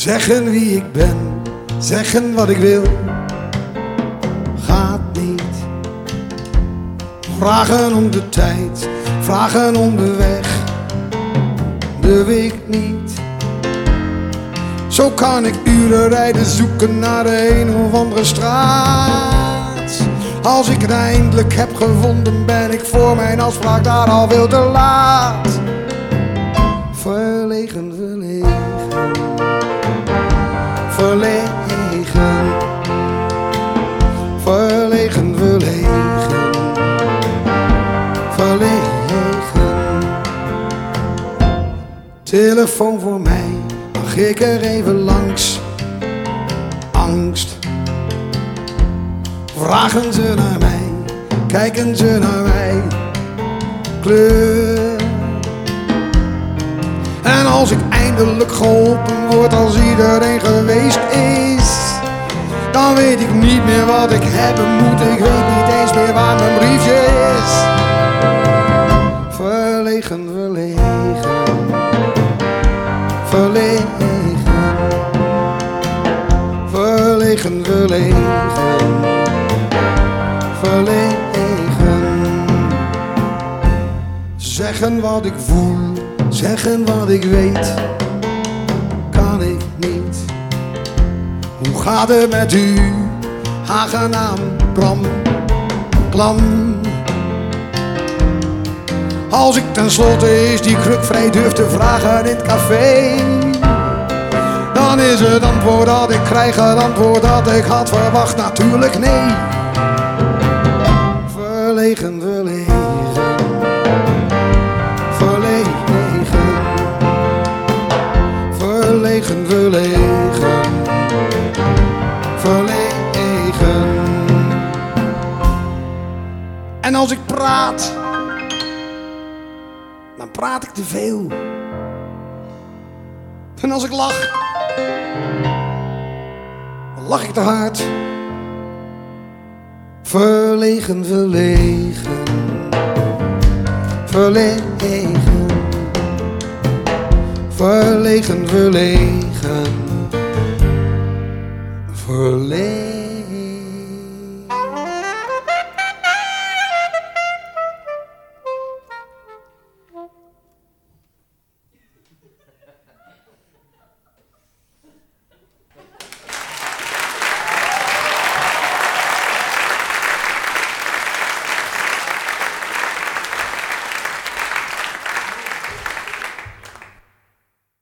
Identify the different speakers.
Speaker 1: Zeggen wie ik ben, zeggen wat ik wil, gaat niet. Vragen om de tijd, vragen om de weg, de ik niet. Zo kan ik uren rijden zoeken naar de een of andere straat. Als ik eindelijk heb gevonden, ben ik voor mijn afspraak daar al veel te laat. Verlegen, verlegen, verlegen, verlegen. Telefoon voor mij, mag ik er even langs? Angst. Vragen ze naar mij, kijken ze naar mij, kleur. Geholpen word als iedereen geweest is, dan weet ik niet meer wat ik hebben moet. Ik weet niet eens meer waar mijn briefje is. Verlegen, verlegen, verlegen, verlegen, verlegen, verlegen. Zeggen wat ik voel, zeggen wat ik weet, Hoe gaat het met u, aangenaam, klam, klam? Als ik tenslotte eens die kruk vrij durf te vragen in het café, dan is het antwoord dat ik krijg het antwoord dat ik had verwacht, natuurlijk nee. Verlegen, verlegen, als ik praat, dan praat ik te veel. En als ik lach, dan lach ik te hard. Verlegen, verlegen, verlegen, verlegen, verlegen, verlegen.